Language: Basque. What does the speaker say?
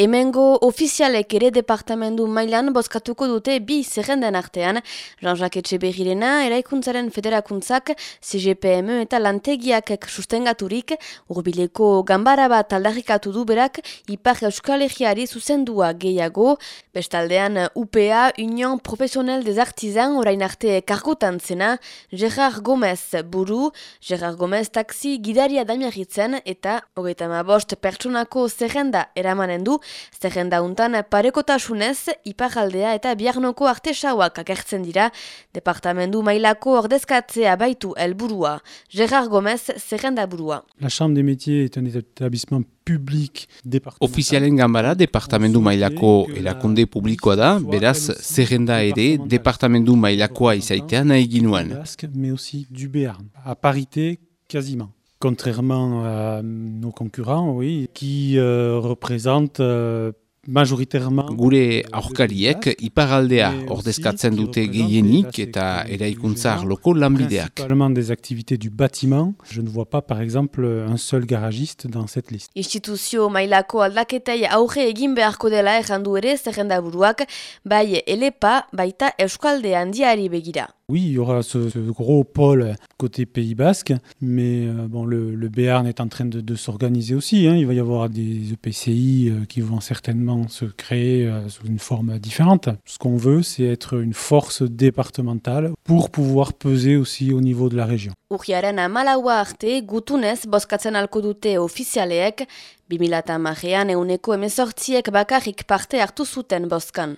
Hemengo ofizialek ere departamendu mailan bozkatuko dute bi zerrenden artean, Jean-Jacques Etxeberrirena, eraikuntzaren federakuntzak, CGPM eta lantegiak sustengaturik, urbileko gambara bat aldarrikatu du berak, ipar euskal egiari zuzendua gehiago, bestaldean UPA, Union Profesional des Artizan, orain arte kargutan zena, Gerard Gomez buru, Gerard Gomez taksi gidaria damiagitzen eta hogeita ma bost pertsonako zerrenda eramanen du, zerrenda untan parekotasunez, iparaldea eta biarnoko artesauak akertzen dira, departamendu mailako ordezkatzea baitu helburua. Gerard Gomez zerrenda burua. La Chambre des métiers est un établissement public Ofizialen gambara departamendu mailako erakunde publikoa da, beraz, zerrenda ere departamendu mailakoa izaitea nahi ginuen. Mais aussi du Béarn, à parité quasiment. Contrairement à nos concurrents, oui, qui euh, représentent euh, Gure aurkariek iparaldea ordezkatzen dute gehienik eta eraikuntza arloko lanbideak. Des activités du bâtiment, je ne vois pas par exemple un seul garagiste dans cette liste. Instituzio mailako aldaketei aurre egin beharko dela errandu ere zerrenda buruak, bai elepa baita euskalde handiari begira. Oui, il y aura ce, ce gros pôle côté Pays Basque, mais euh, bon, le, le Béarn est en train de, de s'organiser aussi. Hein. Il va y avoir des EPCI euh, qui vont certainement se créer euh, sous une forme différente. Ce qu'on veut, c'est être une force départementale pour pouvoir peser aussi au niveau de la région. Urriaren amalaua arte gutunez bozkatzen alko dute ofizialeek, 2008an euneko emezortziek bakarrik parte hartu zuten bozkan.